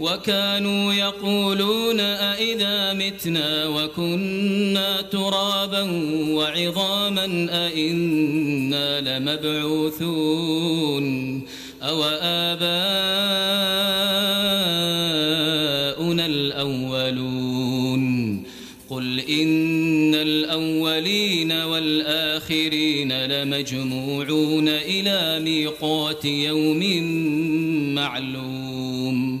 وكانوا يقولون أئذا متنا وكنا ترابا وعظاما أئنا لمبعوثون أو آباؤنا الأولون قل إن الأولين والآخرين لمجموعون إلى ميقات يوم معلوم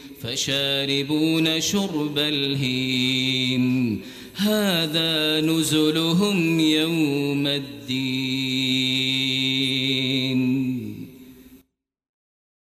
فشاربون شرب الهيم. هذا نزلهم يوم الدين.